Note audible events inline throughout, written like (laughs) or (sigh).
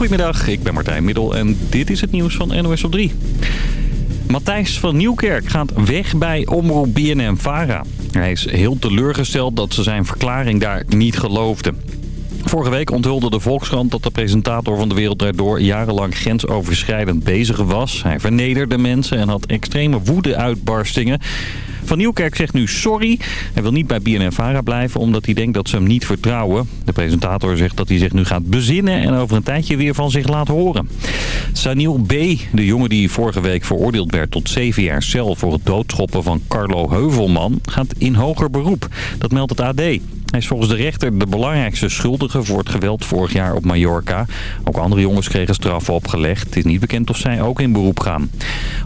Goedemiddag, ik ben Martijn Middel en dit is het nieuws van NOS op 3. Matthijs van Nieuwkerk gaat weg bij Omroep BNM-Vara. Hij is heel teleurgesteld dat ze zijn verklaring daar niet geloofde. Vorige week onthulde de Volkskrant dat de presentator van De Wereld Draait Door jarenlang grensoverschrijdend bezig was. Hij vernederde mensen en had extreme woede-uitbarstingen. Van Nieuwkerk zegt nu sorry. Hij wil niet bij BNNVARA blijven omdat hij denkt dat ze hem niet vertrouwen. De presentator zegt dat hij zich nu gaat bezinnen en over een tijdje weer van zich laat horen. Saniel B., de jongen die vorige week veroordeeld werd tot zeven jaar cel voor het doodschoppen van Carlo Heuvelman, gaat in hoger beroep. Dat meldt het AD. Hij is volgens de rechter de belangrijkste schuldige voor het geweld vorig jaar op Mallorca. Ook andere jongens kregen straffen opgelegd. Het is niet bekend of zij ook in beroep gaan.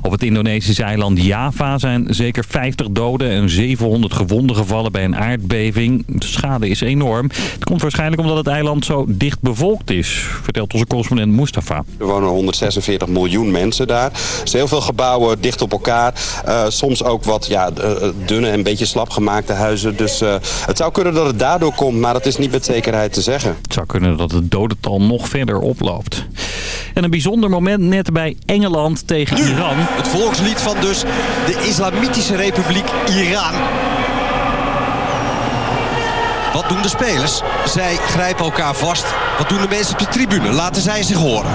Op het Indonesische eiland Java zijn zeker 50 doden en 700 gewonden gevallen bij een aardbeving. De schade is enorm. Het komt waarschijnlijk omdat het eiland zo dicht bevolkt is, vertelt onze correspondent Mustafa. Er wonen 146 miljoen mensen daar. Er zijn heel veel gebouwen dicht op elkaar. Uh, soms ook wat ja, uh, dunne en beetje slap gemaakte huizen. Dus uh, het zou kunnen dat het daardoor komt, maar dat is niet met zekerheid te zeggen. Het zou kunnen dat het dodental nog verder oploopt. En een bijzonder moment net bij Engeland tegen Iran. Het volkslied van dus de Islamitische Republiek Iran. Wat doen de spelers? Zij grijpen elkaar vast. Wat doen de mensen op de tribune? Laten zij zich horen.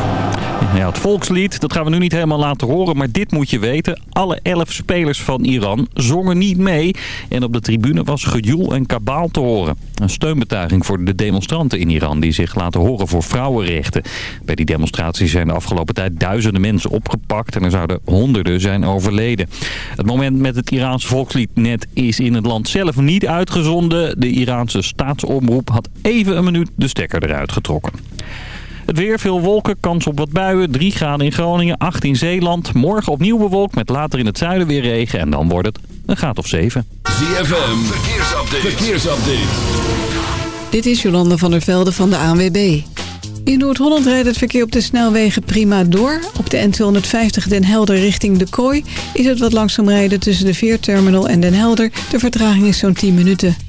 Ja, het volkslied, dat gaan we nu niet helemaal laten horen. Maar dit moet je weten. Alle elf spelers van Iran zongen niet mee. En op de tribune was gejoel en kabaal te horen. Een steunbetuiging voor de demonstranten in Iran die zich laten horen voor vrouwenrechten. Bij die demonstraties zijn de afgelopen tijd duizenden mensen opgepakt. En er zouden honderden zijn overleden. Het moment met het Iraanse volkslied net is in het land zelf niet uitgezonden. De Iraanse staatsomroep had even een minuut de stekker eruit getrokken. Het weer, veel wolken, kans op wat buien. 3 graden in Groningen, 8 in Zeeland. Morgen opnieuw bewolkt met later in het zuiden weer regen. En dan wordt het een graad of 7. ZFM, verkeersupdate. verkeersupdate. Dit is Jolande van der Velde van de ANWB. In Noord-Holland rijdt het verkeer op de snelwegen prima door. Op de N250 Den Helder richting De Kooi is het wat langzaam rijden tussen de Veerterminal en Den Helder. De vertraging is zo'n 10 minuten.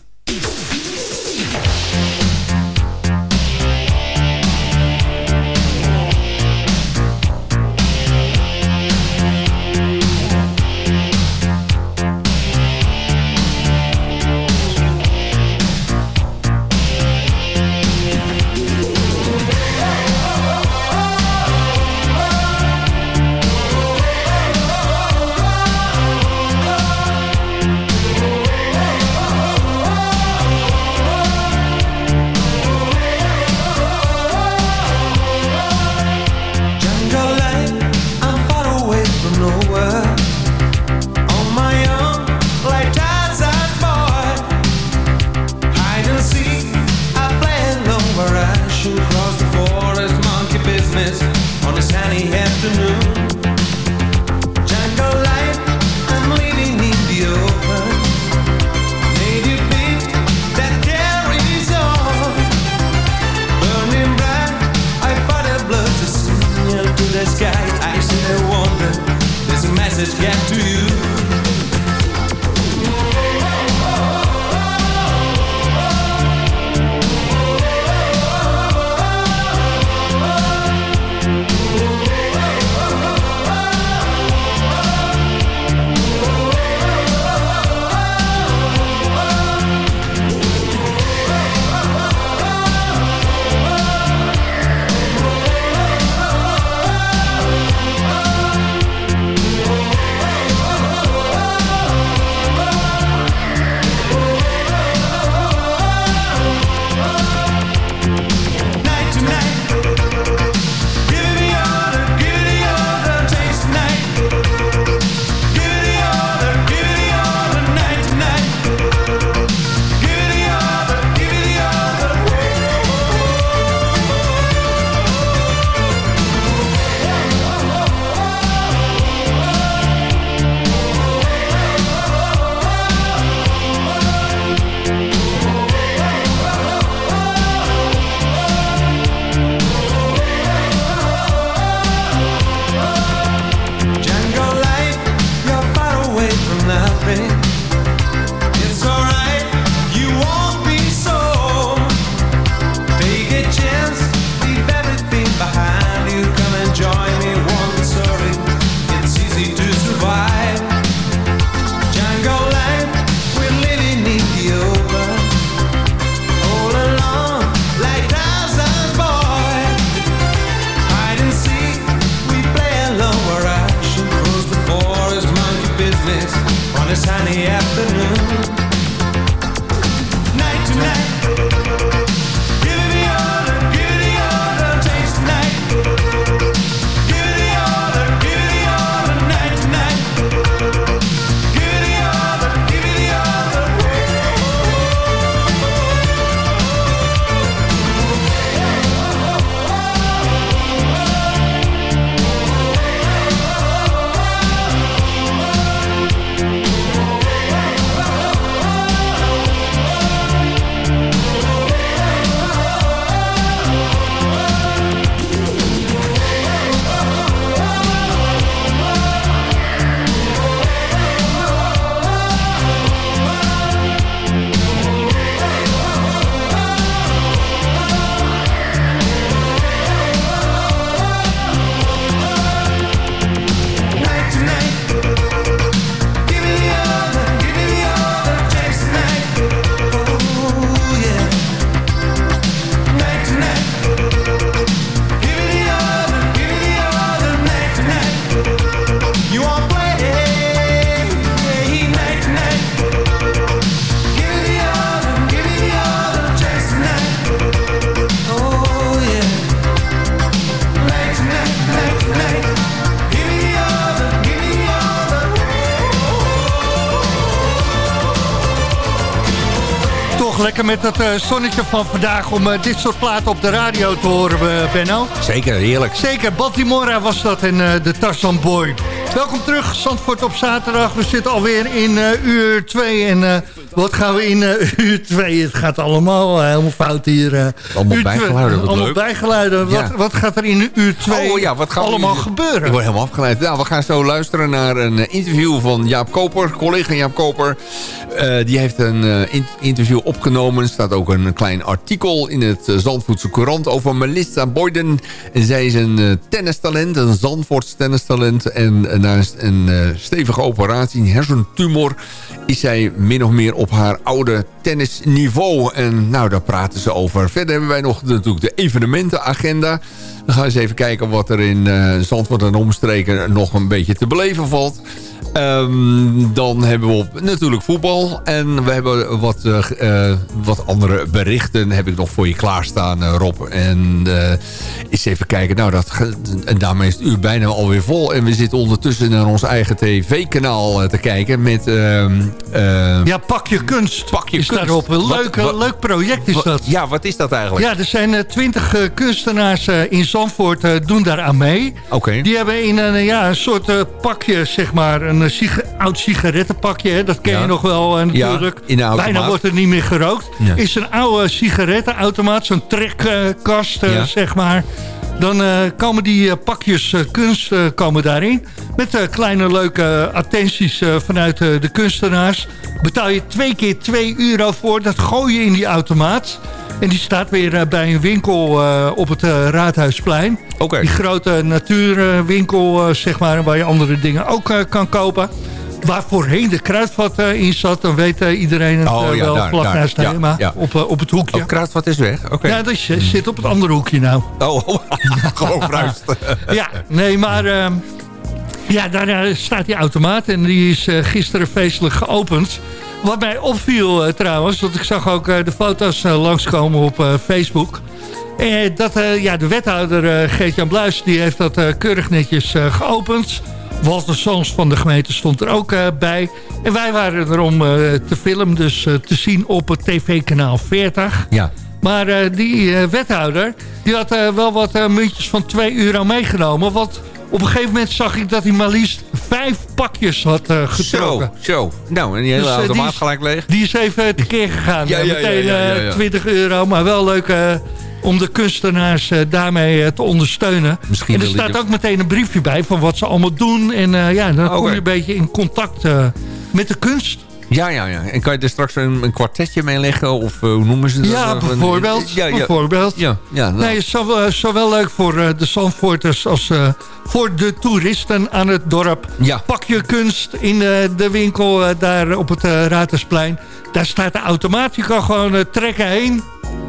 Lekker met dat zonnetje van vandaag om dit soort platen op de radio te horen, Benno. Zeker, heerlijk. Zeker, Baltimora was dat en de Tarzan Boy. Welkom terug, Zandvoort op zaterdag. We zitten alweer in uur 2 en wat gaan we in (laughs) uur 2? Het gaat allemaal helemaal fout hier. allemaal bijgeluiden, wat Allemaal bijgeluiden. Wat, wat, gaat er in uur 2 oh, ja, wat gaat allemaal gebeuren? Ik word helemaal afgeleid. Nou, we gaan zo luisteren naar een interview van Jaap Koper, collega Jaap Koper. Uh, die heeft een uh, interview opgenomen. Er staat ook een klein artikel in het uh, Zandvoortse Courant over Melissa Boyden. En zij is een tennistalent, een Zandvoorts tennistalent. En na een stevige operatie, een hersentumor, is zij min of meer op haar oude tennisniveau. En nou, daar praten ze over. Verder hebben wij nog natuurlijk de evenementenagenda. Dan gaan we eens even kijken wat er in Zandvoort en omstreken nog een beetje te beleven valt. Um, dan hebben we op, natuurlijk voetbal. En we hebben wat, uh, wat andere berichten heb ik nog voor je klaarstaan, uh, Rob. En uh, eens even kijken. Nou, dat, en daarmee is het uur bijna alweer vol. En we zitten ondertussen naar ons eigen tv-kanaal te kijken met... Ehm, ja, Pak je kunst Pak je is kunst. daarop. Een leuk, leuk project is dat. Ja, wat is dat eigenlijk? Ja, er zijn twintig kunstenaars in Zandvoort doen daar aan mee. Oké. Okay. Die hebben in een, ja, een soort pakje, zeg maar... Een oud sigarettenpakje, hè? dat ken ja. je nog wel uh, natuurlijk. Ja, Bijna wordt er niet meer gerookt. Ja. Is een oude sigarettenautomaat, zo'n trekkast, uh, zeg maar. Dan uh, komen die pakjes kunst komen daarin. Met kleine leuke attenties vanuit de kunstenaars. Betaal je twee keer 2 euro voor. Dat gooi je in die automaat. En die staat weer bij een winkel uh, op het uh, Raadhuisplein. Okay. Die grote natuurwinkel, zeg maar, waar je andere dingen ook kan kopen. Waar voorheen de kruidvat in zat, dan weet iedereen het oh, ja, wel. Daar, vlak daar, naast ja, op, op het hoekje. Oh, kruidvat is weg? Oké. Okay. Ja, dat zit op het andere hoekje nou. Oh, (laughs) gewoon fruist. (laughs) ja, nee, maar... ehm, ja, daar staat die automaat en die is gisteren feestelijk geopend. Wat mij opviel uh, trouwens, want ik zag ook uh, de foto's uh, langskomen op Facebook. dat ja, de wethouder Geert-Jan Bluis, die heeft dat keurig netjes geopend. Walter Sons van de gemeente stond er ook bij. En wij waren er om te filmen, dus te zien op het tv-kanaal 40. Ja. Maar die wethouder, die had wel wat muntjes van 2 euro meegenomen. Want op een gegeven moment zag ik dat hij maar liefst vijf pakjes had uh, getrokken. Zo, zo. Nou, en die hele dus, automaat die is, gelijk leeg. Die is even tekeer gegaan. ja, ja, Meteen ja, ja, ja, ja. 20 euro, maar wel leuk om de kunstenaars daarmee te ondersteunen. Misschien en er staat ook meteen een briefje bij van wat ze allemaal doen. En ja, dan okay. kom je een beetje in contact met de kunst. Ja, ja, ja. En kan je er straks een, een kwartetje mee leggen? Of uh, hoe noemen ze dat? Ja, bijvoorbeeld. Ja, ja. bijvoorbeeld. Ja, ja, nou. Nee, zowel, zowel leuk voor uh, de Zandvoorters als uh, voor de toeristen aan het dorp. Ja. Pak je kunst in de winkel daar op het Ratersplein. Daar staat de automaat. Je kan gewoon trekken heen.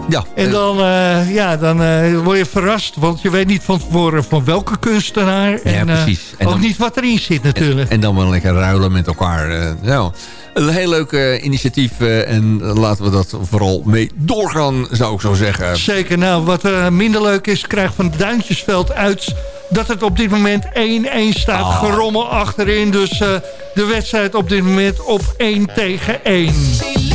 Ja. En dan, uh, ja, dan uh, word je verrast, want je weet niet van tevoren van welke kunstenaar. En, ja, precies. En ook dan, niet wat erin zit natuurlijk. En, en, dan wel lekker ruilen met elkaar. Nou, een heel leuk initiatief en laten we dat vooral mee doorgaan, zou ik zo zeggen. Zeker. Nou, wat minder leuk is, krijg van Duintjesveld uit dat het op dit moment 1-1 staat. Ah. Gerommel achterin, dus de wedstrijd op dit moment op 1 tegen 1.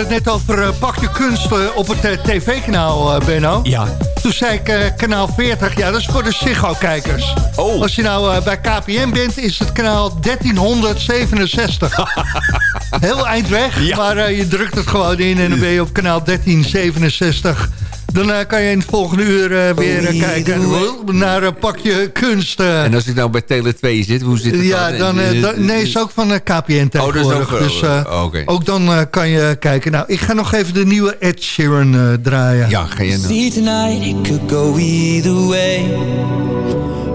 Hadden het net over eh, bakje kunst eh, op het eh, tv-kanaal, Benno. Ja. Toen zei ik kanaal 40, ja, dat is voor de Ziggo-kijkers. Oh. Als je nou bij KPN bent, is het kanaal 1367. (laughs) Heel eind weg, Ja. maar je drukt het gewoon in en dan ben je op kanaal 1367. Dan eh, kan je in het volgende uur eh, weer eh, kijken naar een pakje kunst. En als ik nou bij Tele 2 zit, hoe zit het Ja, dan, dan- nee, is ook van KPN tegenwoordig. ook, dus eh, eh, oké. ook dan eh, kan je kijken. Nou, ik ga nog even de nieuwe Ed Sheeran eh, draaien. Ja, ga je nou. See tonight, it could go either way.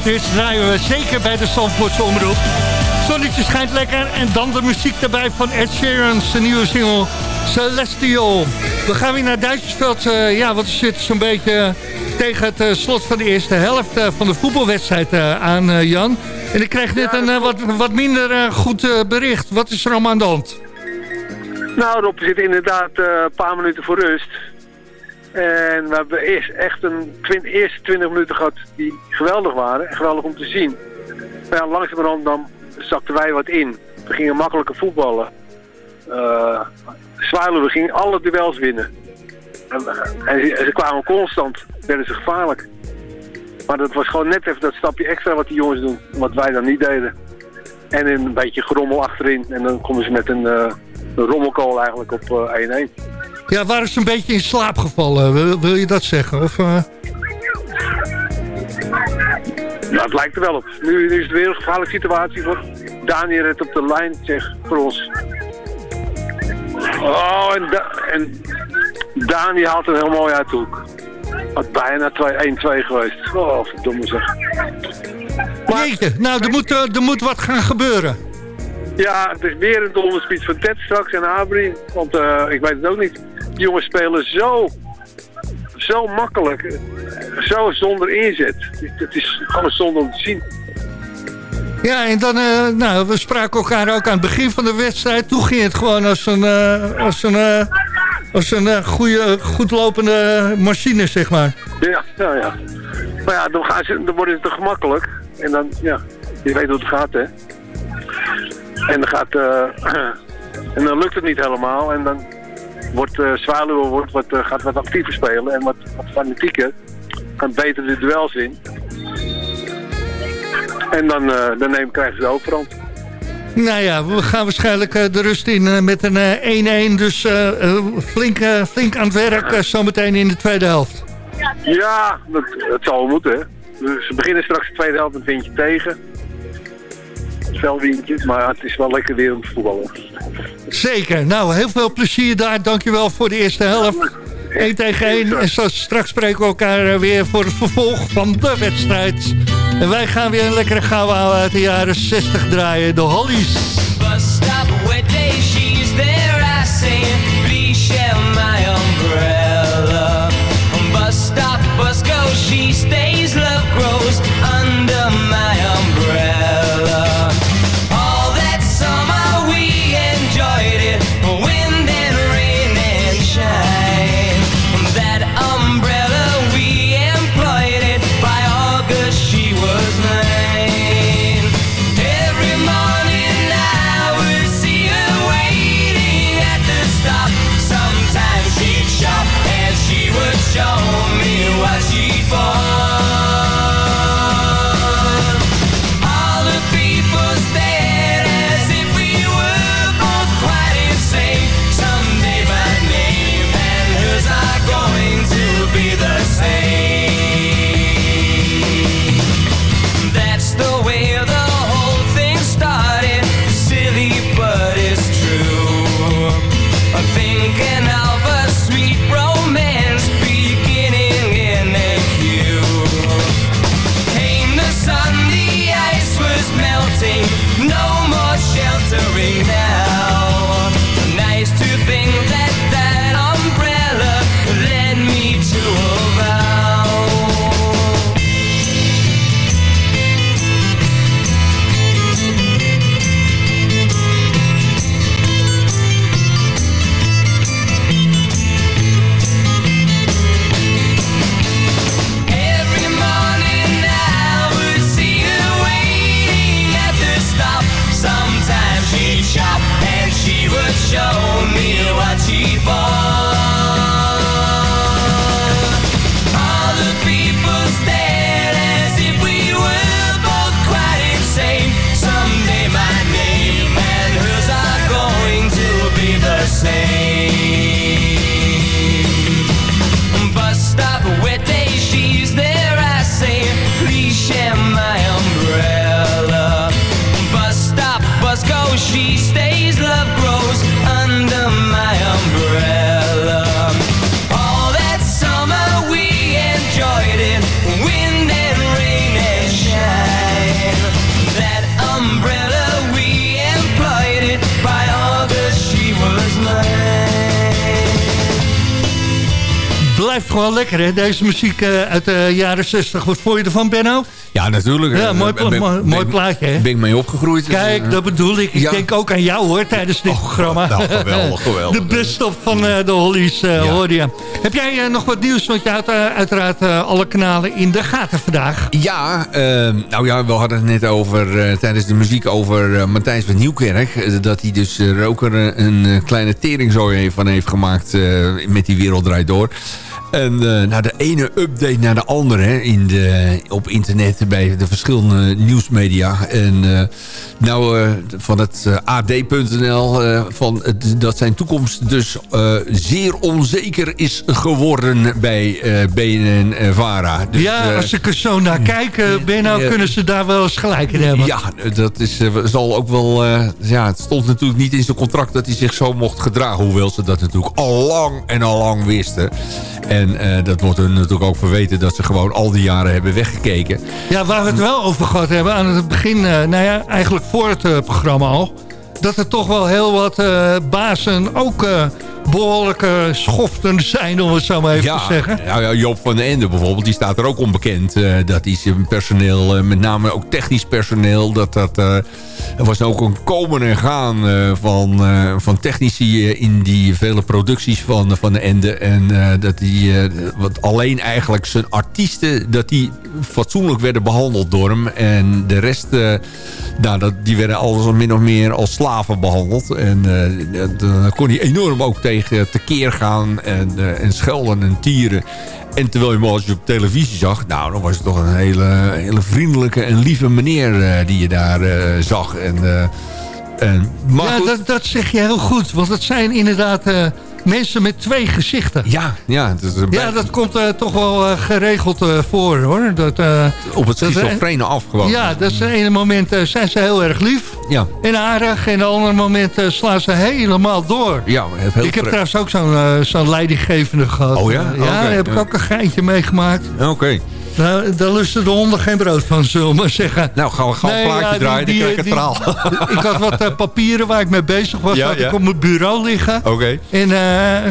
Hits draaien we zeker bij de Zandvoortse omroep. Zonnetje schijnt lekker en dan de muziek erbij van Ed Sheeran, zijn nieuwe single Celestial. We gaan weer naar Duitsersveld, eh, ja, want we zitten zo'n beetje tegen het eh, slot van de eerste helft eh, van de voetbalwedstrijd aan, Jan. En ik kreeg net een wat, wat minder goed bericht. Wat is er allemaal aan de hand? Nou, Rob, we zitten inderdaad een paar minuten voor rust. En we hebben eerst echt een eerste 20 minuten gehad die geweldig waren. En geweldig om te zien. Maar langzamerhand dan zakten wij wat in. We gingen makkelijker voetballen. Eh Zwaluwe ging alle duels winnen. En, en, ze- en ze kwamen constant, werden ze gevaarlijk. Maar dat was gewoon net even dat stapje extra wat die jongens doen. Wat wij dan niet deden. En een beetje gerommel achterin. En dan komen ze met een, eh, een rommelkool eigenlijk op eh, 1-1. Ja, waren ze een beetje in slaap gevallen? Wil, wil je dat zeggen? Of, Nou, het lijkt er wel op. Nu, nu is het weer een gevaarlijke situatie voor Daniel het op de lijn, zeg, voor ons. Oh, en, da en Dani haalt hem heel mooi uit de hoek. Had bijna 2 1-2 geweest. Oh, verdomme zeg. Jeetje, nou, er moet, eh, er moet wat gaan gebeuren. Ja, het is weer een donderspiet van Ted straks en Abri. Want eh, ik weet het ook niet. Jongens spelen zo, zo makkelijk. Zo zonder inzet. Het- is gewoon zonde om te zien. Ja, en dan, eh, nou, we spraken elkaar ook aan het begin van de wedstrijd. Toen ging het gewoon als een, eh, als een, eh, als een goede, goed lopende machine, zeg maar. Ja, ja, ja. Maar ja, dan, gaan ze, dan worden ze te gemakkelijk. En dan, ja, je weet hoe het gaat, hè. En dan gaat, (clears throat) en dan lukt het niet helemaal. En dan wordt uh, Zwaluwe wordt wat, eh, gaat wat actiever spelen en wat, wat fanatieker. Gaat beter de duels in. En dan, eh, dan neem, krijgen ze de overhand. Nou ja, we gaan waarschijnlijk de rust in met een eh, 1-1. Dus flink, flink aan het werk zometeen in de tweede helft. Ja, dat, dat zal wel moeten, hè. Dus ze beginnen straks de tweede helft een windje tegen. Velwindje, maar het is wel lekker weer om te voetballen. Zeker. Nou, heel veel plezier daar. Dankjewel voor de eerste helft. 1 tegen 1. En zo straks spreken we elkaar eh, weer voor het vervolg van de wedstrijd. En wij gaan weer een lekkere gouden ouwe uit de jaren 60 draaien. De Hollies. Bus stop where day she's there. I say, please share my umbrella. Bus stop, bus go, she stays. The same. Gewoon lekker, hè? Deze muziek eh, uit de jaren 60. Wat vond je ervan, Benno? Ja, natuurlijk. Ja, Eh, mooi, ben- mooi, plaatje, hè? Ben ik mee opgegroeid. dus, Kijk, eh, dat bedoel ik. Ik ja. denk ook aan jou, hoor, tijdens dit programma. nou, geweldig, (laughs) geweldig. De best-of van eh, de Hollies, eh Ja. hoorde je. Heb jij eh, nog wat nieuws? Want je eh, uiteraard eh, alle kanalen in de gaten vandaag. Ja, ehm, nou ja, we hadden het net over, eh, tijdens de muziek over eh, Matthijs van Nieuwkerk. eh, dat hij dus er ook er een, eh, kleine teringzooi heeft- van heeft gemaakt eh, met die Wereld Draait Door. En eh nou, de ene update naar de andere hè, in de, op internet bij de verschillende nieuwsmedia. En eh, nou, eh, van het AD.nl, van het- dat zijn toekomst dus zeer onzeker is geworden bij eh BNN en VARA. Dus, ja, als ik er zo naar kijk, Benno, ja. kunnen ze daar wel eens gelijk in hebben. ja, dat is, zal ook wel... ja, het stond natuurlijk niet in zijn contract dat hij zich zo mocht gedragen. Hoewel ze dat natuurlijk al lang en al lang wisten. En eh, dat wordt hun natuurlijk ook verweten dat ze gewoon al die jaren hebben weggekeken. Ja, waar we het wel over gehad hebben aan het begin, eh, nou ja, eigenlijk voor het eh, programma al. Dat er toch wel heel wat eh, bazen ook eh, behoorlijke schoften zijn, om het zo maar even te zeggen. Ja, Joop van den Ende bijvoorbeeld, die staat er ook onbekend. eh, dat zijn personeel, met name ook technisch personeel... dat dat... er was ook een komen en gaan van, van technici in die vele producties van, van de Ende. En dat die, wat alleen eigenlijk zijn artiesten, dat die fatsoenlijk werden behandeld door hem. En de rest, nou, dat, die werden alles min of meer als slaven behandeld. En dat- daar kon hij enorm ook tegen tekeer gaan en, eh, en schelden en tieren. En terwijl je hem als je op televisie zag... nou, dan was het toch een hele, hele vriendelijke en lieve meneer die je daar zag. En, en, maar ja, dat, dat zeg je heel goed. Want het zijn inderdaad mensen met twee gezichten. Ja, ja, Ja, dat komt eh, toch wel eh, geregeld eh, voor, hoor. Dat, eh, op het schizofrene af gewoon. ja, dat is het ene moment eh, zijn ze heel erg lief ja. en aardig. En het andere moment eh, slaan ze helemaal door. Ja, heel ik heb trouwens ook zo'n eh, zo'n leidinggevende gehad. Oh ja? Ja, daar heb ik ook een geintje meegemaakt. Oké. Nou, daar lusten de honden geen brood van, zullen we maar zeggen. Nou, gaan we Nee, een plaatje ja, draaien, die- dan krijg ik het die- verhaal. (laughs) ik had wat eh, papieren waar ik mee bezig was. Ja, had ja. ik op mijn bureau liggen. Oké. En eh,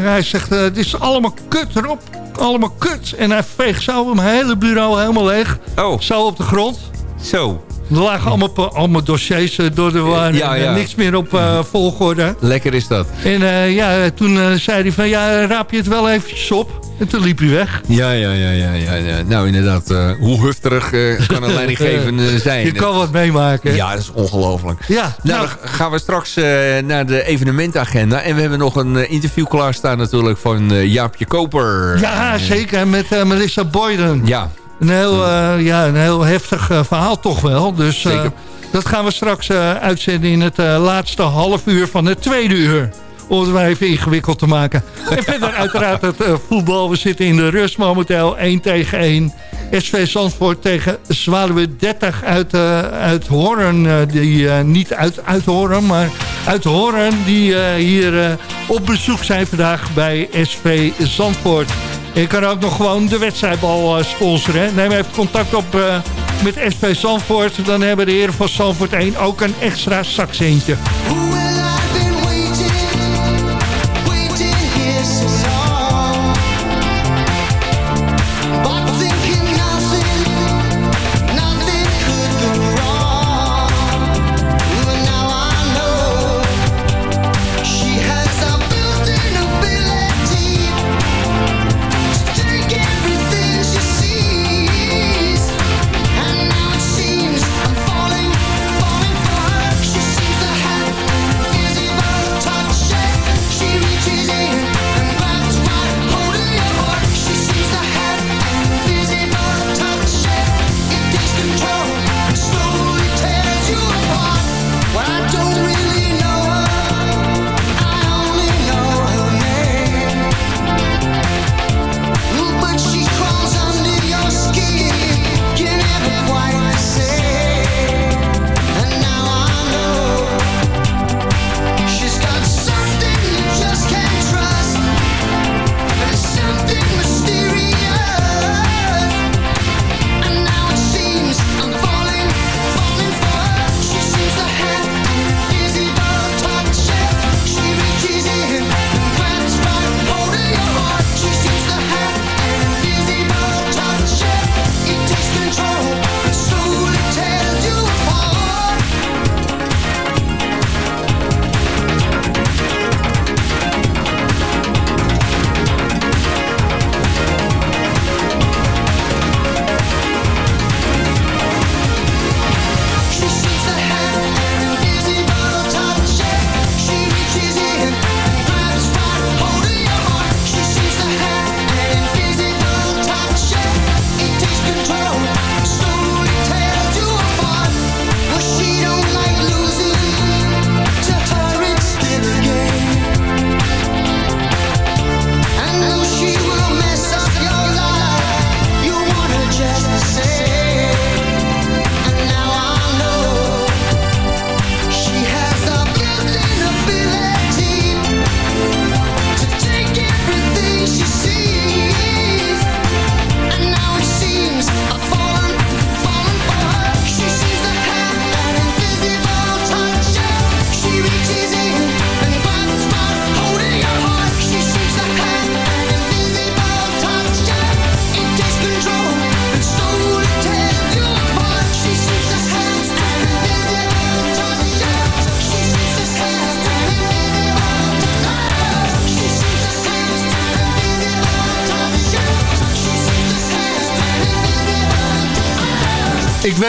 hij zegt, eh, het is allemaal kut erop. Allemaal kut. En hij veegt zo mijn hele bureau helemaal leeg. Oh, Zo op de grond. zo. Er lagen allemaal, allemaal dossiers eh, door de war. Ja, eh, niks meer op eh, volgorde. Lekker is dat. En eh, ja, toen eh, zei hij van, ja, raap je het wel eventjes op. En toen liep hij weg. Ja, ja, ja, ja, ja. ja. Nou, inderdaad. eh, hoe hufterig eh, kan een (laughs) leidinggevende zijn? Je kan wat meemaken. Ja, dat is ongelooflijk. Ja, Nou, nou, dan gaan we straks eh, naar de evenementagenda. En we hebben nog een eh, interview klaarstaan natuurlijk van eh, Jaapje Koper. ja, zeker. Met eh, Melissa Boyden. Ja, Een heel, eh, ja, een heel heftig eh, verhaal toch wel. Dus eh, Zeker. dat gaan we straks eh, uitzenden in het eh, laatste half uur van het tweede uur. Om het maar even ingewikkeld te maken. en verder uiteraard het eh, voetbal. We zitten in de rust momenteel 1 tegen 1. SV Zandvoort tegen Zwaluwe 30 uit, eh uit Hoorn. eh, die, eh, niet uit, uit Hoorn, maar uit Hoorn. Die eh, hier eh, op bezoek zijn vandaag bij SV Zandvoort. En je kan ook nog gewoon de wedstrijdbal sponsoren. hè. Neem even contact op eh, met SV Zandvoort. Dan hebben de heren van Zandvoort 1 ook een extra zakcentje.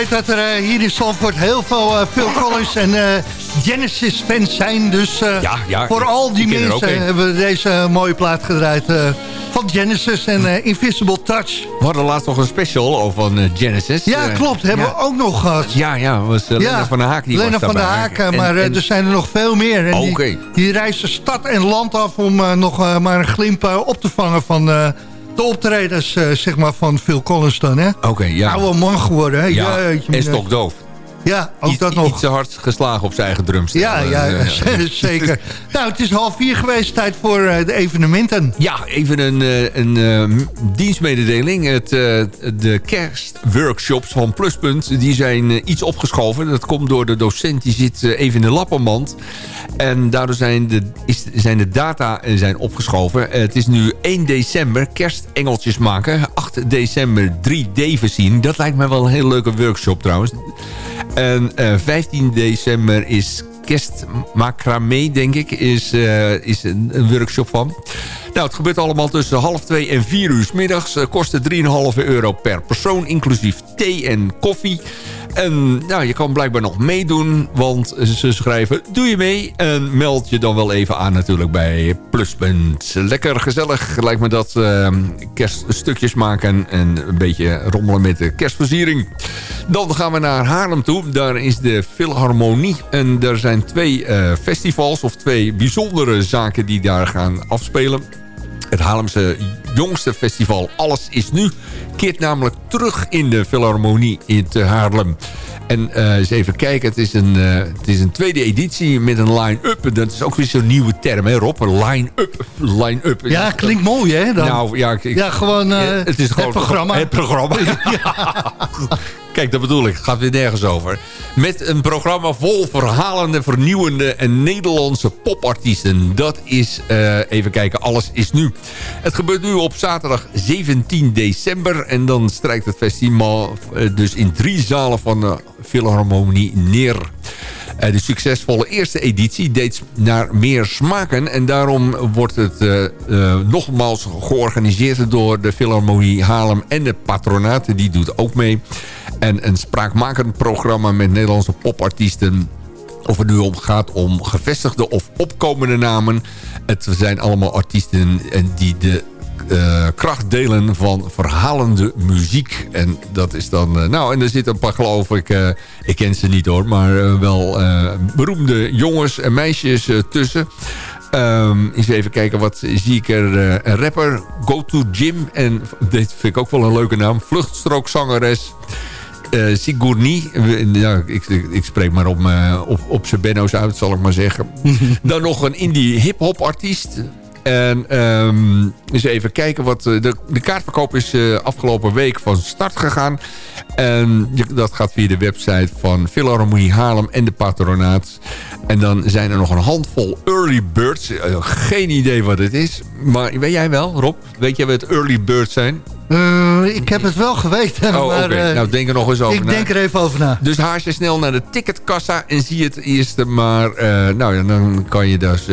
Weet dat er eh, hier in Zandvoort heel veel eh, Phil Collins en eh, Genesis fans zijn. Dus Ja, ja, voor al die mensen hebben we deze mooie plaat gedraaid van Genesis en Invisible Touch. We hadden laatst nog een special over van Genesis. Ja, klopt. Hebben ja. we ook nog gehad. Ja, ja, was uh, Lena van der Haak die Lena was van der daarbij. Haak, eh, En- maar en- er zijn er nog veel meer. En die, Oké. die reizen stad en land af om nog maar een glimp op te vangen van de optredens eh, zeg maar van Phil Collins dan. Hè? Oké, ja. Oude man geworden. Hè? ja, Jeetje, en mina. stokdoof. Ja, ook Iets- dat nog. Iets te hard geslagen op zijn eigen drumstel. Ja, ja, Eh, (laughs) (laughs) zeker. Nou, het is half vier geweest. Tijd voor eh, de evenementen. Ja, even een, eh, een eh, dienstmededeling. Het, de kerstworkshops van Pluspunt die zijn iets opgeschoven. Dat komt door de docent die zit even in de lappenmand. En daardoor zijn de, is, zijn de data zijn opgeschoven. Het is nu 1 december kerstengeltjes maken. 8 december 3D voorzien. Dat lijkt mij wel een hele leuke workshop trouwens. En eh, 15 december is kerstmacramé, denk ik, is, eh, is een, workshop van. Nou, het gebeurt allemaal tussen half twee en vier uur middags. Eh, kost 3,5 euro per persoon, inclusief thee en koffie. En nou, je kan blijkbaar nog meedoen, want ze schrijven... Doe je mee en meld je dan wel even aan natuurlijk bij Pluspunt. Lekker gezellig lijkt me dat. eh, kerststukjes maken en een beetje rommelen met de kerstversiering. Dan gaan we naar Haarlem toe. Daar is de Philharmonie. En er zijn twee eh, festivals of twee bijzondere zaken die daar gaan afspelen. Het Haarlemse jongste festival Alles is Nu... keert namelijk terug in de Philharmonie in te Haarlem. En eh, eens even kijken, het is, een, eh, het is een tweede editie met een line-up. Dat is ook weer zo'n nieuwe term, hè Rob? Line-up. Line-up. Ja, klinkt mooi, hè? Dan. Nou, ja, ik- ja, gewoon eh, het is gewoon programma. Het programma. (laughs) (laughs) Kijk, dat bedoel ik. Gaat weer nergens over. Met een programma vol verhalende, vernieuwende en Nederlandse popartiesten. Dat is, eh, even kijken, alles is nu. Het gebeurt nu op zaterdag 17 december. En dan strijkt het festival eh, dus in drie zalen van de Philharmonie neer. Eh, de succesvolle eerste editie deed naar meer smaken. En daarom wordt het eh, eh, nogmaals georganiseerd door de Philharmonie Haarlem en de Patronaat. Die doet ook mee. En een spraakmakend programma met Nederlandse popartiesten. Of het nu gaat om gevestigde of opkomende namen. Het zijn allemaal artiesten en die de eh, kracht delen van verhalende muziek. En dat is dan... eh, nou, en er zitten een paar, geloof ik... eh, ik ken ze niet hoor, maar wel beroemde jongens en meisjes tussen. Ehm, eens even kijken, wat zie ik er? een rapper, Go To Jim. En dit vind ik ook wel een leuke naam. Vluchtstrookzangeres. Eh Sigourney. Ja, ik, ik, spreek maar op, mijn- op, op zijn benno's uit, zal ik maar zeggen. (laughs) Dan nog een indie hip-hop artiest. En ehm, eens even kijken wat... eh, De, de kaartverkoop is eh, afgelopen week van start gegaan. En dat gaat via de website van Philharmonie Haarlem en de Patronaat. En dan zijn er nog een handvol early birds. Eh, geen idee wat het is. Maar weet jij wel, Rob? Weet jij wat early birds zijn? Eh, ik heb het wel geweten. (laughs) Oh, oké. eh, nou, denk er nog eens over ik na. denk er even over na. Dus haast je snel naar de ticketkassa en zie het eerste maar. eh, nou ja, dan kan je dus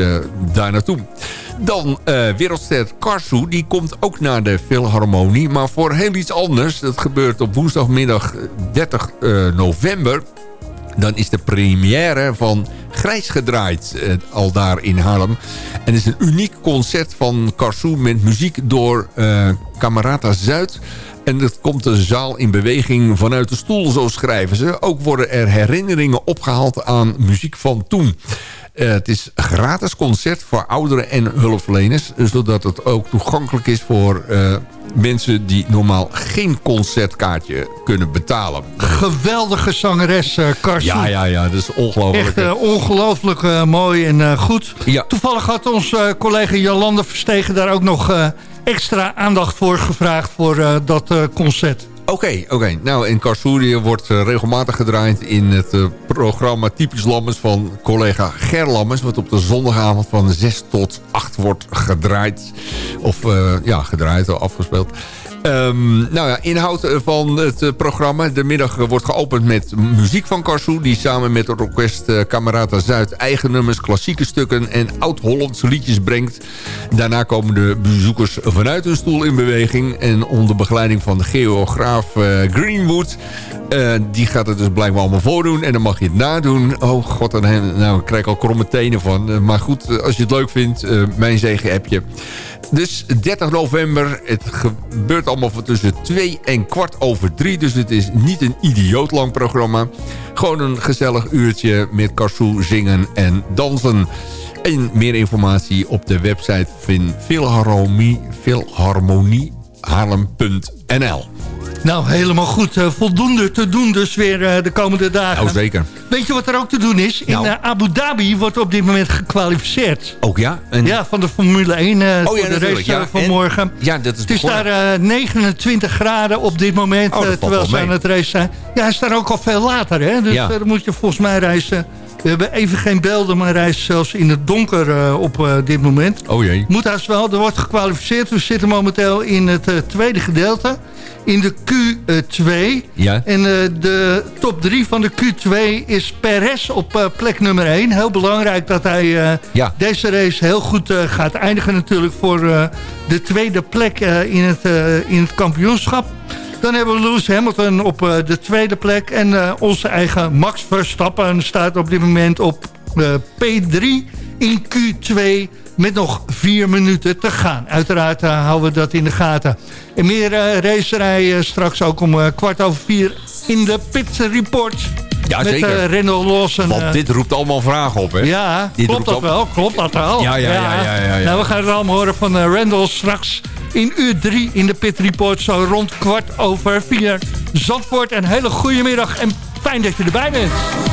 daar naartoe. Dan wereldster Karsu, die komt ook naar de Philharmonie. Maar voor heel iets anders. Dat gebeurt op woensdagmiddag eh, 30 eh, november. Dan is de première van Grijs gedraaid eh, al daar in Haarlem. En het is een uniek concert van Karsu met muziek door eh Camerata Zuid. En dat komt de zaal in beweging vanuit de stoel, zo schrijven ze. Ook worden er herinneringen opgehaald aan muziek van toen. Eh, het is gratis concert voor ouderen en hulpverleners. Zodat het ook toegankelijk is voor eh, mensen die normaal geen concertkaartje kunnen betalen. Geweldige zangeres, Karsu. Ja, ja, ja, dat is ongelooflijk. Echt eh, ongelooflijk eh, mooi en goed. Ja. Toevallig had onze eh, collega Jolande Verstegen daar ook nog extra aandacht voor gevraagd voor dat concert. Oké, oké. Nou, in Karsurië wordt eh, regelmatig gedraaid in het eh, programma Typisch Lammers van collega Ger Lammers. Wat op de zondagavond van 6 tot 8 wordt gedraaid. Of eh, ja, gedraaid of afgespeeld. Ehm, nou ja, inhoud eh, van het eh, programma. De middag eh, wordt geopend met muziek van Karsu... die samen met het orkest Camerata Zuid... eigen nummers, klassieke stukken en oud-Hollandse liedjes brengt. Daarna komen de bezoekers vanuit hun stoel in beweging... en onder begeleiding van de geograaf Greenwood... Die gaat het dus blijkbaar allemaal voordoen. En dan mag je het nadoen. Oh god, dan nou, ik al kromme tenen van. Maar goed, als je het leuk vindt, mijn zegen heb je. Dus 30 november. Het gebeurt allemaal van tussen 2 en kwart over 3. Dus het is niet een idioot lang programma. Gewoon een gezellig uurtje met Karsu zingen en dansen. En meer informatie op de website van Philharmonie, philharmoniehaarlem.nl. Nou, helemaal goed. Uh, voldoende te doen dus weer uh, de komende dagen. Oh, zeker. Weet je wat er ook te doen is? Nou. In uh, Abu Dhabi wordt op dit moment gekwalificeerd. Ook ja? En... Ja, van de Formule 1 oh, voor ja, de race ja. van en, morgen. Ja, dat is Het is begonnen. daar 29 graden op dit moment, oh, terwijl ze aan het race zijn. Ja, hij is daar ook al veel later, hè? Dus Ja. dan moet je volgens mij reizen... We hebben even geen beelden, maar reizen zelfs in het donker uh, op uh, dit moment. Oh jee. Moet haast wel, er wordt gekwalificeerd. We zitten momenteel in het uh, tweede gedeelte. In de Q2. Ja. En de top 3 van de Q2 is Perez op plek nummer 1. Heel belangrijk dat hij ja. deze race heel goed gaat eindigen natuurlijk... voor de tweede plek in, het, in het kampioenschap. Dan hebben we Lewis Hamilton op uh, de tweede plek. En uh, onze eigen Max Verstappen staat op dit moment op uh, P3 in Q2 met nog vier minuten te gaan. Uiteraard houden we dat in de gaten. En meer racerij straks ook om kwart over vier in de Pit Report. Ja, met zeker. Lawson. Want dit roept allemaal vragen op, hè? Ja, dit klopt dat op... wel? Klopt dat wel? Ja, ja, ja. ja, ja, ja. Nou, we gaan het allemaal horen van uh, Randall straks in uur 3 in de Pit Report. Zo rond kwart over vier. Zandvoort, een hele goede middag en fijn dat je erbij bent.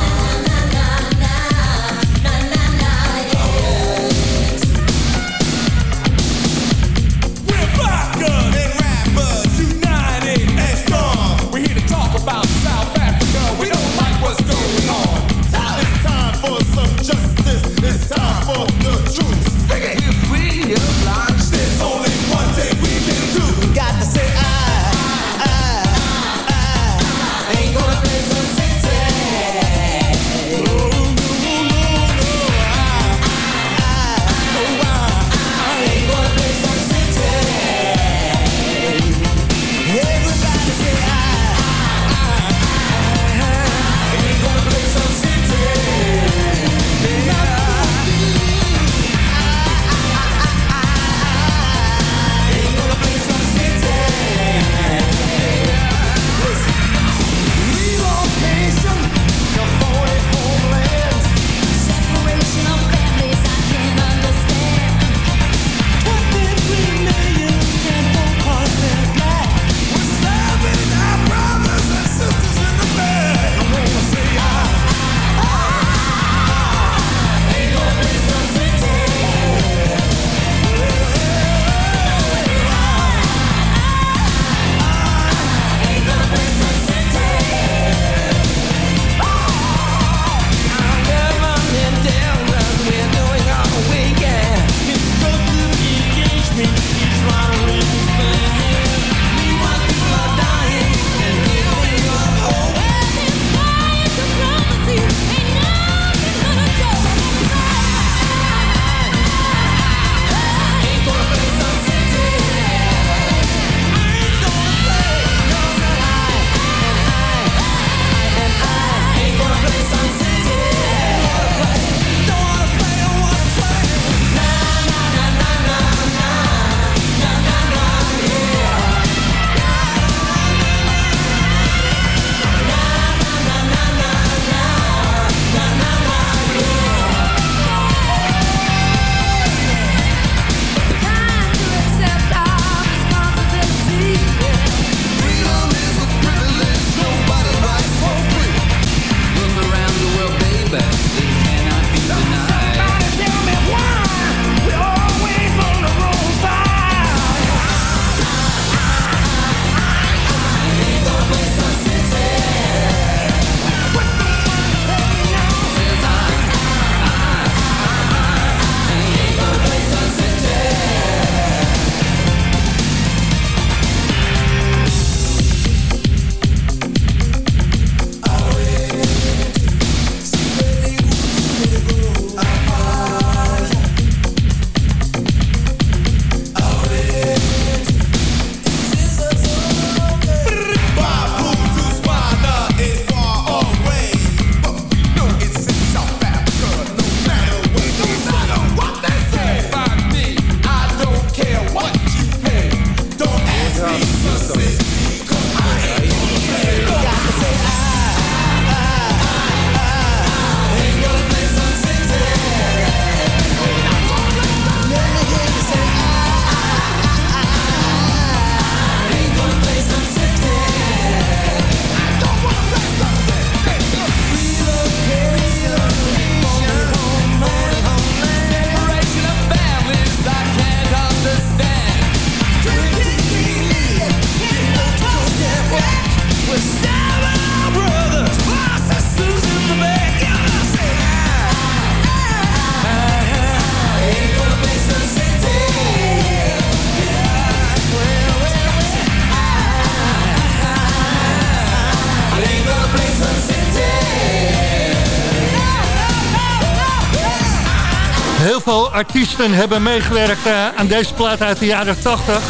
Artiesten hebben meegewerkt eh, aan deze plaat uit de jaren 80.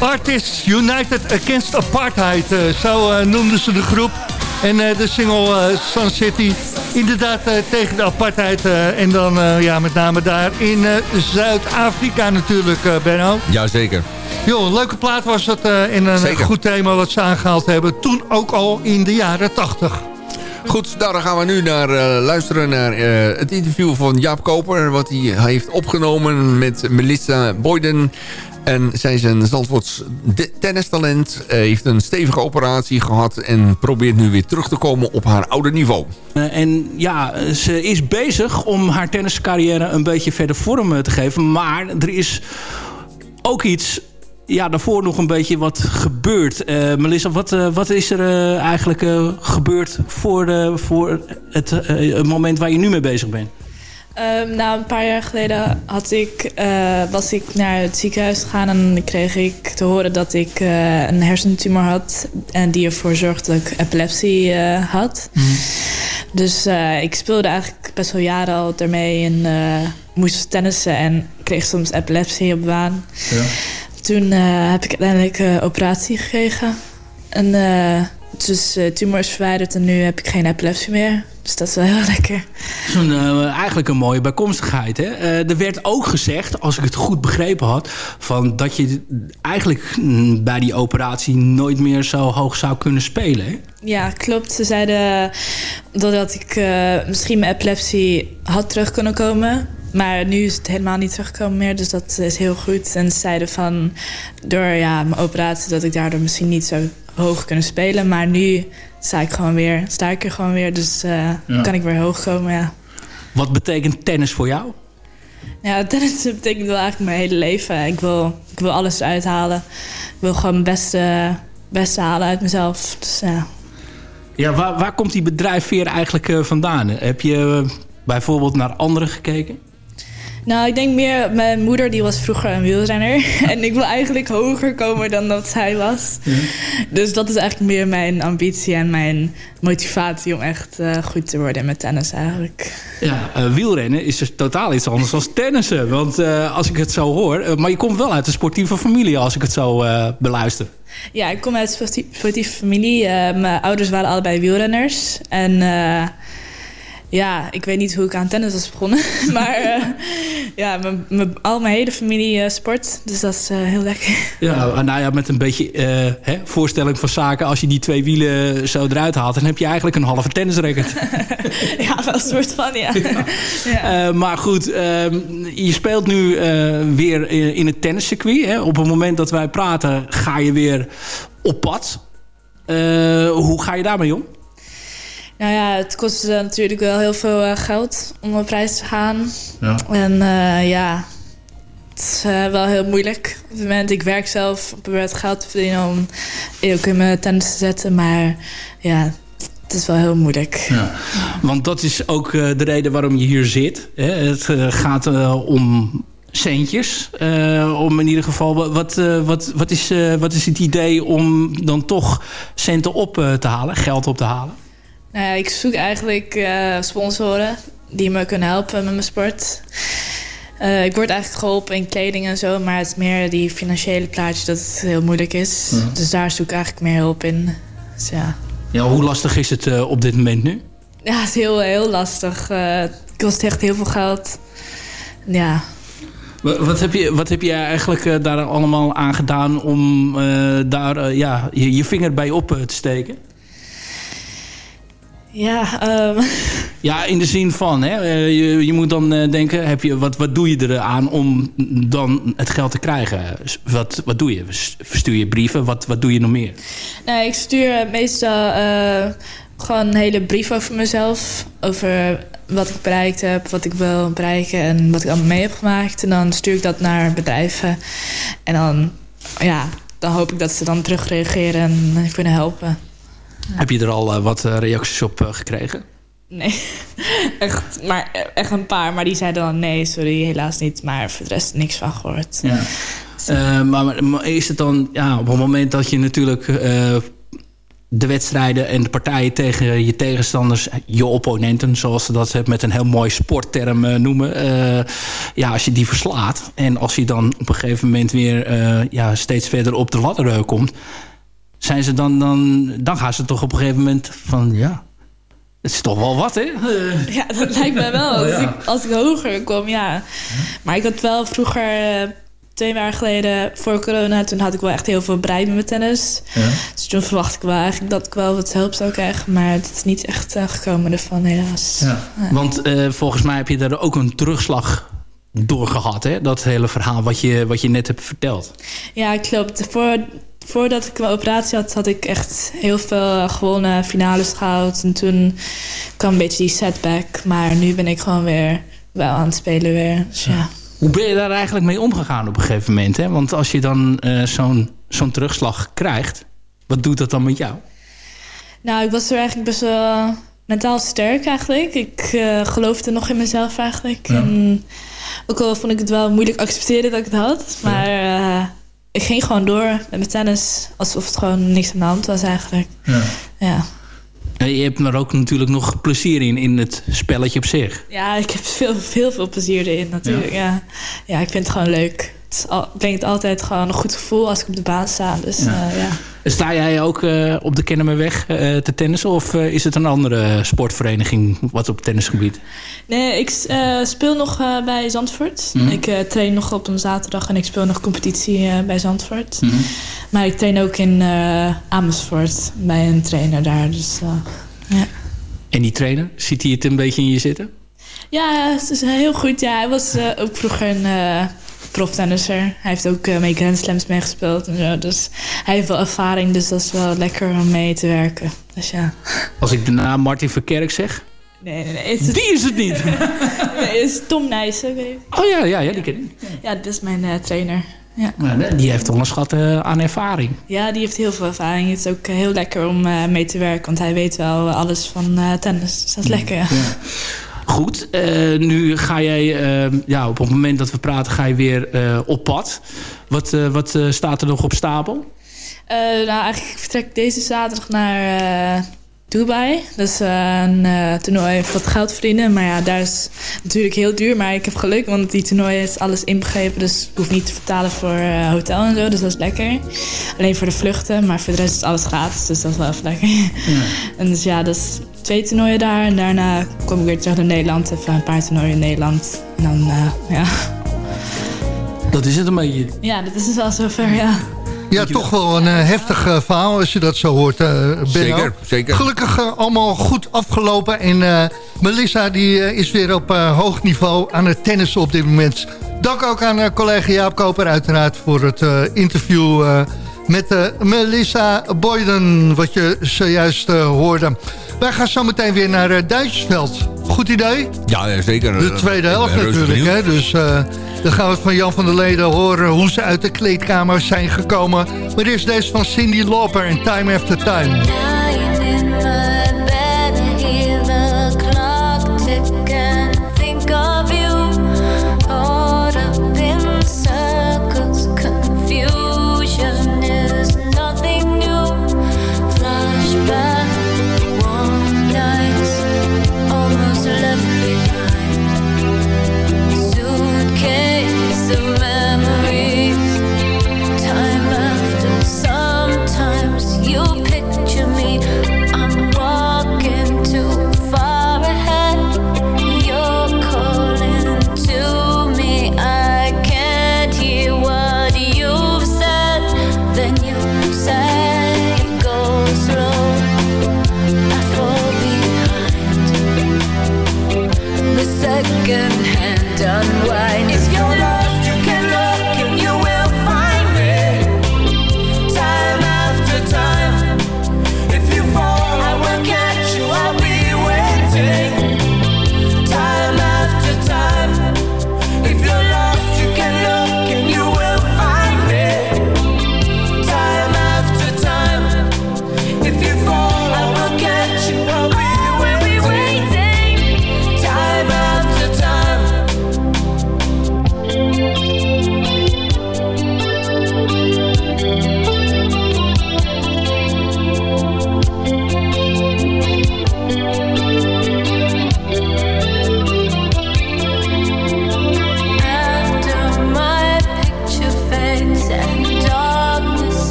Artists United Against Apartheid, eh, zo eh, noemden ze de groep. En de single Sun City, inderdaad tegen de apartheid. en dan ja, met name daar in Zuid-Afrika natuurlijk, Benno. Jazeker. Jo, een leuke plaat was dat en een Zeker. goed thema wat ze aangehaald hebben. Toen ook al in de jaren 80. Goed, nou, dan gaan we nu naar, eh, luisteren naar eh, het interview van Jaap Koper... wat hij heeft opgenomen met Melissa Boyden. En zij is een Zandvoorts tennistalent. eh, heeft een stevige operatie gehad... en probeert nu weer terug te komen op haar oude niveau. En ja, ze is bezig om haar tenniscarrière een beetje verder vorm te geven. Maar er is ook iets... Ja, daarvoor nog een beetje wat gebeurd. Eh, Melissa, wat, eh, wat is er eh, eigenlijk gebeurd voor, eh, voor het, het moment waar je nu mee bezig bent? Ehm, nou, een paar jaar geleden had ik, was ik naar het ziekenhuis gegaan en kreeg ik te horen dat ik een hersentumor had en die ervoor zorgde dat ik epilepsie had. Dus eh, ik speelde eigenlijk best wel jaren al ermee en moest tennissen en kreeg soms epilepsie op de baan. Toen eh, heb ik uiteindelijk een operatie gekregen. En eh, dus tumor is verwijderd en nu heb ik geen epilepsie meer. Dus dat is wel heel (laughs) lekker. Zo'n, eh, eigenlijk een mooie bijkomstigheid. Hè? Eh, er werd ook gezegd, als ik het goed begrepen had... Van dat je eigenlijk mm, bij die operatie nooit meer zo hoog zou kunnen spelen. Hè? Ja, klopt. Ze zeiden dat ik eh, misschien mijn epilepsie had terug kunnen komen. Maar nu is het helemaal niet teruggekomen meer. Dus dat is heel goed. En ze zeiden van door ja, mijn operatie dat ik daardoor misschien niet zo hoog kunnen spelen. Maar nu sta ik gewoon weer, sta ik er gewoon weer. Dus Ja. kan ik weer hoog komen, ja. Wat betekent tennis voor jou? Ja, tennis betekent wel eigenlijk mijn hele leven. Ik wil, ik wil alles eruit halen. Ik wil gewoon mijn beste, beste halen uit mezelf. Dus ja. Ja, waar, waar komt die bedrijfveer eigenlijk eh, vandaan? Heb je eh, bijvoorbeeld naar anderen gekeken? Nou, ik denk meer, mijn moeder die was vroeger een wielrenner. (laughs) en ik wil eigenlijk hoger komen dan dat zij was. Dus dat is eigenlijk meer mijn ambitie en mijn motivatie om echt eh, goed te worden met tennis eigenlijk. Ja, eh, wielrennen is dus totaal iets anders dan tennissen. Want eh, als ik het zo hoor... maar je komt wel uit een sportieve familie als ik het zo beluister. Ja, ik kom uit een sportie- sportieve familie. Mijn ouders waren allebei wielrenners. En ja, ik weet niet hoe ik aan tennis was begonnen. (laughs) maar eh, ja, mijn, mijn, al mijn hele familie eh, sport. Dus dat is eh, heel lekker. Ja, nou ja, met een beetje hè, voorstelling van zaken... als je die twee wielen zo eruit haalt... dan heb je eigenlijk een halve tennisracket. (laughs) ja, wel een soort van, (laughs) ja. Eh, maar goed, ehm, je speelt nu weer in het tenniscircuit. Hè? Op het moment dat wij praten ga je weer op pad. Hoe ga je daarmee om? Nou ja, het kost eh, natuurlijk wel heel veel eh, geld om op reis te gaan. Ja. En eh, ja, het is eh, wel heel moeilijk. Op het moment, ik werk zelf, probeer het geld te verdienen om ook in mijn tennis te zetten. Maar ja, het is wel heel moeilijk. Ja. Want dat is ook de reden waarom je hier zit. Hè? Het gaat om centjes. Om in ieder geval, wat, wat, wat, is, wat is het idee om dan toch centen op te halen, geld op te halen? Nou ja, ik zoek eigenlijk eh, sponsoren die me kunnen helpen met mijn sport. Eh, ik word eigenlijk geholpen in kleding en zo, maar het is meer die financiële plaatje dat het heel moeilijk is. Ja. Dus daar zoek ik eigenlijk meer hulp in. Dus ja. Ja, hoe lastig is het eh, op dit moment nu? Ja, het is heel, heel lastig. Het kost echt heel veel geld. Ja. Wa- Wat heb je, wat heb je eigenlijk daar allemaal aan gedaan om daar ja, je, je vinger bij op te steken? Ja, ehm, (laughs) Ja, in de zin van, hè, eh, je, je moet dan eh, denken, heb je, wat, wat doe je eraan om dan het geld te krijgen? Wat, wat doe je? Verstuur je brieven? Wat, wat doe je nog meer? nou, ik stuur meestal eh, gewoon een hele brief over mezelf. Over wat ik bereikt heb, wat ik wil bereiken en wat ik allemaal mee heb gemaakt. En dan stuur ik dat naar bedrijven. En dan, ja, dan hoop ik dat ze dan terugreageren en kunnen helpen. Heb je er al eh, wat eh, reacties op eh, gekregen? Nee, (laughs) echt, maar, echt een paar. Maar die zeiden dan nee, sorry, helaas niet. Maar voor de rest niks van gehoord. Ja. Eh, maar, maar is het dan, ja, op het moment dat je natuurlijk eh, de wedstrijden en de partijen tegen je tegenstanders, je opponenten, zoals ze dat met een heel mooi sportterm eh, noemen. eh, ja, als je die verslaat en als je dan op een gegeven moment weer eh, ja, steeds verder op de ladder komt, zijn ze dan, dan, dan gaan ze toch op een gegeven moment van ja. Het is toch wel wat, hè? Ja, dat lijkt mij wel. (laughs) Als, Ja. ik, als ik hoger kom, ja. Maar ik had wel vroeger, eh, twee jaar geleden voor corona... toen had ik wel echt heel veel bereid met mijn tennis. Dus toen verwacht ik wel eigenlijk dat ik wel wat hulp zou krijgen. Maar het is niet echt eh, gekomen ervan, helaas. Ja. Want eh, volgens mij heb je daar ook een terugslag door gehad, hè? Dat hele verhaal wat je, wat je net hebt verteld. Ja, klopt. Voor, voordat ik mijn operatie had, had ik echt heel veel gewone finales gehaald. En toen kwam een beetje die setback. Maar nu ben ik gewoon weer wel aan het spelen weer. Dus ja. Hoe ben je daar eigenlijk mee omgegaan op een gegeven moment? Hè? Want als je dan eh, zo'n zo'n terugslag krijgt, wat doet dat dan met jou? Nou, ik was er eigenlijk best wel mentaal sterk eigenlijk. Ik eh, geloofde nog in mezelf eigenlijk. En ook al vond ik het wel moeilijk accepteren dat ik het had. Maar eh, ik ging gewoon door met mijn tennis. Alsof het gewoon niks aan de hand was eigenlijk. Ja. Eh, Je hebt er ook natuurlijk nog plezier in, in het spelletje op zich. Ja, ik heb veel, veel, veel plezier erin natuurlijk. Ja. Ja. ik vind het gewoon leuk. Het al, brengt altijd gewoon een goed gevoel als ik op de baan sta. Dus Ja. ja. ja. Sta jij ook eh, op de Kennemerweg eh te tennissen? Of eh, is het een andere sportvereniging wat op tennisgebied? Nee, ik speel nog bij Zandvoort. Mhm. Ik train nog op een zaterdag en ik speel nog competitie bij Zandvoort. Mhm. Maar ik train ook in Amersfoort bij een trainer daar. Dus, ja. En die trainer, ziet hij het een beetje in je zitten? ja, het is heel goed. Ja, hij was ook vroeger een proftennisser. Hij heeft ook eh, mee Grand Slams meegespeeld en zo. Dus hij heeft wel ervaring, dus dat is wel lekker om mee te werken. Dus ja. Als ik de naam Martin Verkerk zeg? Nee, nee, nee. Het Die is het niet. (laughs) nee, het is Tom Nijssen. Oh ja, ja, ja die ken ik. Ja, dat is mijn eh, trainer. Ja. Die heeft toch een schat eh, aan ervaring. Ja, die heeft heel veel ervaring. Het is ook heel lekker om mee te werken, want hij weet wel alles van tennis. Dus dat is lekker. Ja. Goed, eh, nu ga jij, eh, ja, op het moment dat we praten, ga je weer eh, op pad. Wat, eh, wat staat er nog op stapel? Nou, eigenlijk vertrek ik deze zaterdag naar Dubai. Dat is eh, een eh, toernooi voor wat geld verdienen. Maar ja, daar is natuurlijk heel duur. Maar ik heb geluk, want die toernooi is alles inbegrepen. Dus ik hoef niet te vertalen voor eh, hotel en zo. Dus dat is lekker. Alleen voor de vluchten, maar voor de rest is alles gratis. Dus dat is wel even lekker. (laughs) En dus ja, dat is twee toernooien daar. En daarna kom ik weer terug naar Nederland. Even een paar toernooien in Nederland. En dan, ja. Dat is het een beetje. ja, dat is dus wel zover, ja. Ja, toch wel een eh, heftig eh, verhaal als je dat zo hoort, Benno. Zeker, zeker. Gelukkig allemaal goed afgelopen. En Melissa die, is weer op hoog niveau aan het tennissen op dit moment. Dank ook aan collega Jaap Koper uiteraard voor het interview... met Melissa Boyden, wat je zojuist hoorde. Wij gaan zo meteen weer naar Duitsersveld. Goed idee? Ja, zeker. De tweede helft natuurlijk. Hè? Dus dan gaan we van Jan van der Leden horen hoe ze uit de kleedkamer zijn gekomen. Maar eerst deze van Cindy Lauper en Time After Time.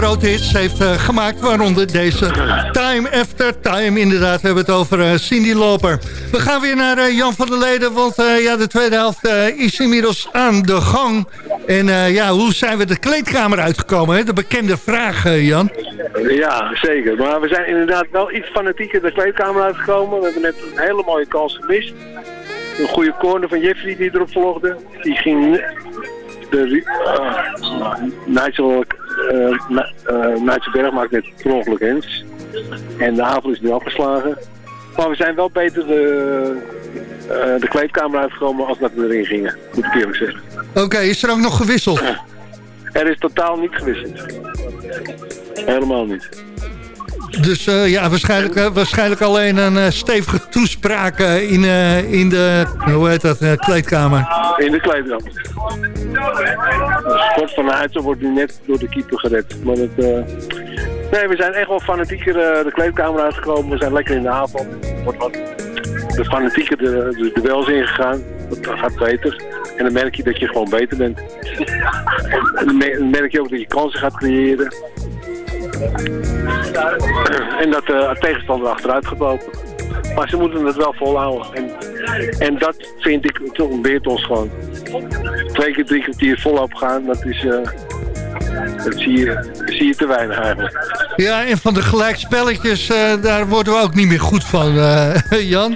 Grote hits heeft eh, gemaakt, waaronder deze Time After Time. Inderdaad, we hebben het over eh, Cindy Loper. We gaan weer naar eh, Jan van der Leden, want ja, de tweede helft is inmiddels aan de gang. En ja, hoe zijn we de kleedkamer uitgekomen? Hè? De bekende vraag, Jan. Ja, zeker. Maar we zijn inderdaad wel iets fanatieker de kleedkamer uitgekomen. We hebben net een hele mooie kans gemist. Een goede corner van Jeffrey die erop volgde. Die ging de uh, Nigel, uh, Nigel Berg maakt net per ongeluk hens. En de havel is nu afgeslagen. Maar we zijn wel beter de, de kleedkamer uitgekomen als dat we erin gingen. Moet ik eerlijk zeggen. Oké, is er ook nog gewisseld? Er is totaal niet gewisseld. Helemaal niet. Dus uh, ja, waarschijnlijk, uh, waarschijnlijk alleen een uh, stevige toespraak in, in de, hoe heet dat, kleedkamer. In de kleedkamer. De sport van wordt nu net door de keeper gered. Maar het, nee, we zijn echt wel fanatieker de kleedkamer uitgekomen. We zijn lekker in de avond. Wordt wat de fanatieker de, de, wels ingegaan. Dat gaat beter. En dan merk je dat je gewoon beter bent. en dan merk je ook dat je kansen gaat creëren. En dat de tegenstander achteruit gelopen. Maar ze moeten het wel volhouden. En, en dat vind ik, het ontbeert ons gewoon. Twee keer, drie kwartier volop gaan, dat is... Uh, dat zie je, zie je te weinig eigenlijk. Ja, en van de gelijkspelletjes, uh, daar worden we ook niet meer goed van, uh, (laughs) Jan.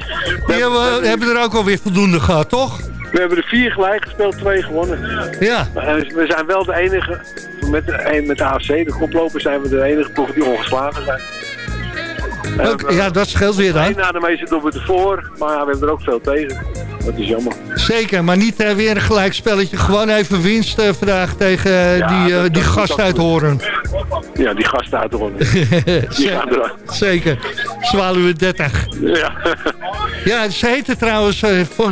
Die hebben, we, hebben er ook alweer voldoende gehad, toch? We hebben er vier gelijk gespeeld, twee gewonnen. Ja. We zijn wel de enige, met de, met de AFC, de koploper, zijn we de enige ploeg die ongeslagen zijn. Ook, ja, dat scheelt weer dan. Na de meeste doen we ervoor, maar ja, we hebben er ook veel tegen. Dat is jammer. Zeker, maar niet uh, weer een gelijkspelletje. Gewoon even winst uh, vandaag tegen uh, ja, die, die gast uit Horen. (laughs) Ja, die gast uit Horen. (laughs) die gaan. Zeker. Zwaluwe 30. Ja. (laughs) ja, ze heette trouwens,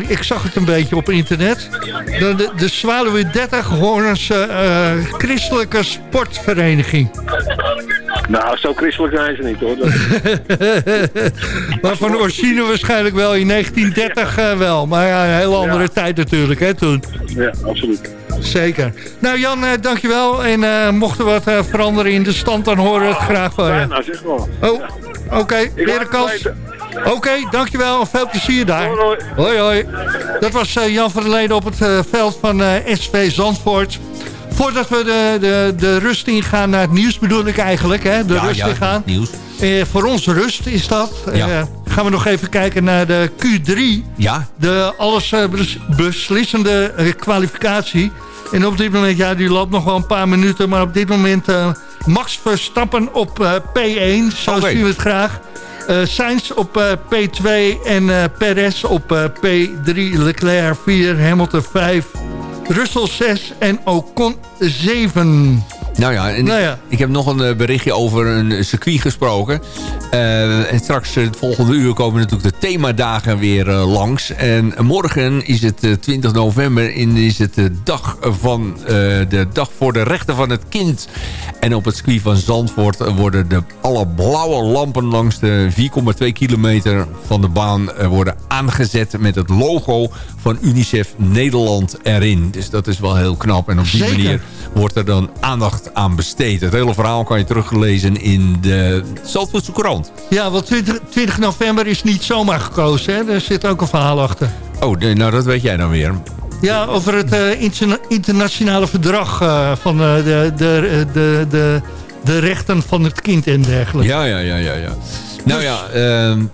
ik zag het een beetje op internet. De, de, de Zwaluwe 30 Hoornse Christelijke Sportvereniging. Nou, zo christelijk zijn ze niet hoor. maar (laughs) van origine waarschijnlijk wel, in 1930 uh, wel. Maar ja, een hele andere ja. tijd natuurlijk, hè, toen. Ja, absoluut. Zeker. Nou Jan, dankjewel. En uh, mocht er wat uh, veranderen in de stand, dan horen we het graag van je. Ja, nou zeg wel. Oh, oké. Okay. Weer een kans. Oké, okay, dankjewel. Veel plezier daar. Hoi, hoi. Dat was Jan van der Leden op het veld van SV Zandvoort. Voordat we de, de, de rust ingaan naar het nieuws bedoel ik eigenlijk. Hè? De ja, rust ja, ingaan. Nieuws. Uh, voor ons rust is dat. Ja. Uh, gaan we nog even kijken naar de Q3. Ja. De alles uh, beslissende kwalificatie. En op dit moment, ja, die loopt nog wel een paar minuten. Maar op dit moment Max Verstappen op P1. Zo okay. zien we het graag. Sainz op P2 en Perez op P3. Leclerc 4, Hamilton 5. Russell 6 en Ocon 7. Nou ja, en Nou ja. Ik, ik heb nog een eh, berichtje over een circuit gesproken. Eh, en straks eh, het volgende uur komen natuurlijk de themadagen weer eh, langs. En morgen is het eh, 20 november en is het de dag, van, eh, de dag voor de rechten van het kind. En op het circuit van Zandvoort worden de alle blauwe lampen langs de 4,2 kilometer van de baan eh, worden aangezet met het logo van UNICEF Nederland erin. Dus dat is wel heel knap. En op die Zeker. manier wordt er dan aandacht aan besteed. Het hele verhaal kan je teruglezen in de Zandvoortse krant. Ja, want 20, 20 november is niet zomaar gekozen. Hè? Er zit ook een verhaal achter. Oh, nou dat weet jij dan weer. Ja, over het uh, interna internationale verdrag uh, van uh, de, de, de, de, de rechten van het kind en dergelijke. Ja, ja, ja, ja. ja. Nou ja, eh,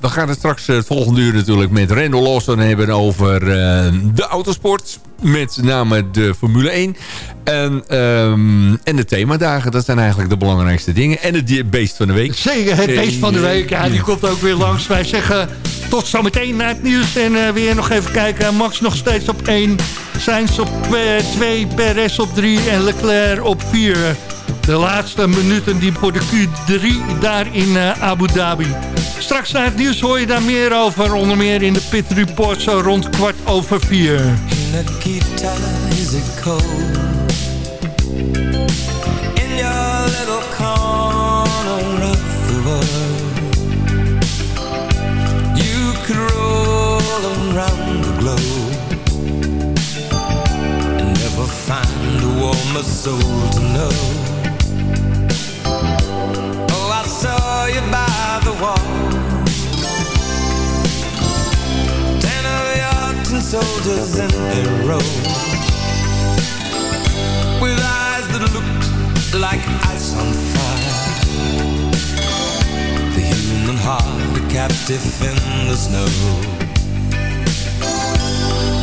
we gaan het straks eh, het volgende uur natuurlijk met Randall Lawson hebben over eh, de autosport. Met name de Formule 1. En, ehm, en de themadagen, dat zijn eigenlijk de belangrijkste dingen. En het beest van de week. Zeker, het beest van de week. Ja, die komt ook weer langs. Wij zeggen tot zometeen naar het nieuws. En eh, weer nog even kijken. Max nog steeds op 1. Sainz op 2. Perez op 3. En Leclerc op 4. De laatste minuten die voor de Q3 daar in eh, Abu Dhabi. Straks naar het nieuws hoor je daar meer over. Onder meer in de Pit Report zo rond kwart over 4. Nikita, is it cold? In your little corner of the world You could roll around the globe And never find a warmer soul to know you by the wall. Ten of your soldiers in a row With eyes that looked like ice on fire. The human heart a captive in the snow.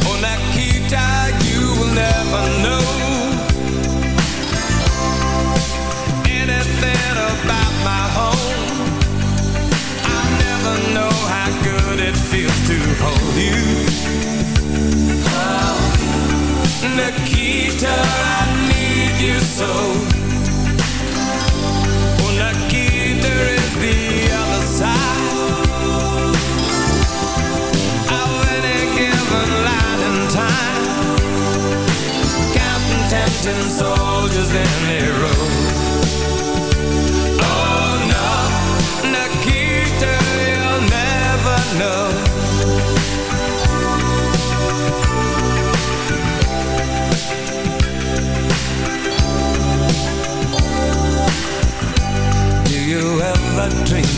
Oh, Nikita, you will never know Anything about my home know how good it feels to hold you. Oh, Nikita, I need you so. Oh, Nikita is the other side. Of any given light and time. Counting tempting soldiers in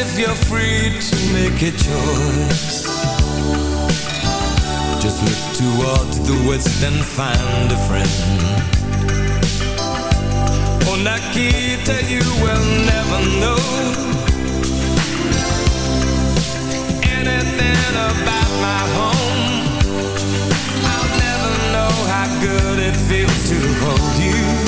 if you're free to make a choice. Just look toward the west and find a friend. Oh, Nikita, you will never know Anything about my home. I'll never know how good it feels to hold you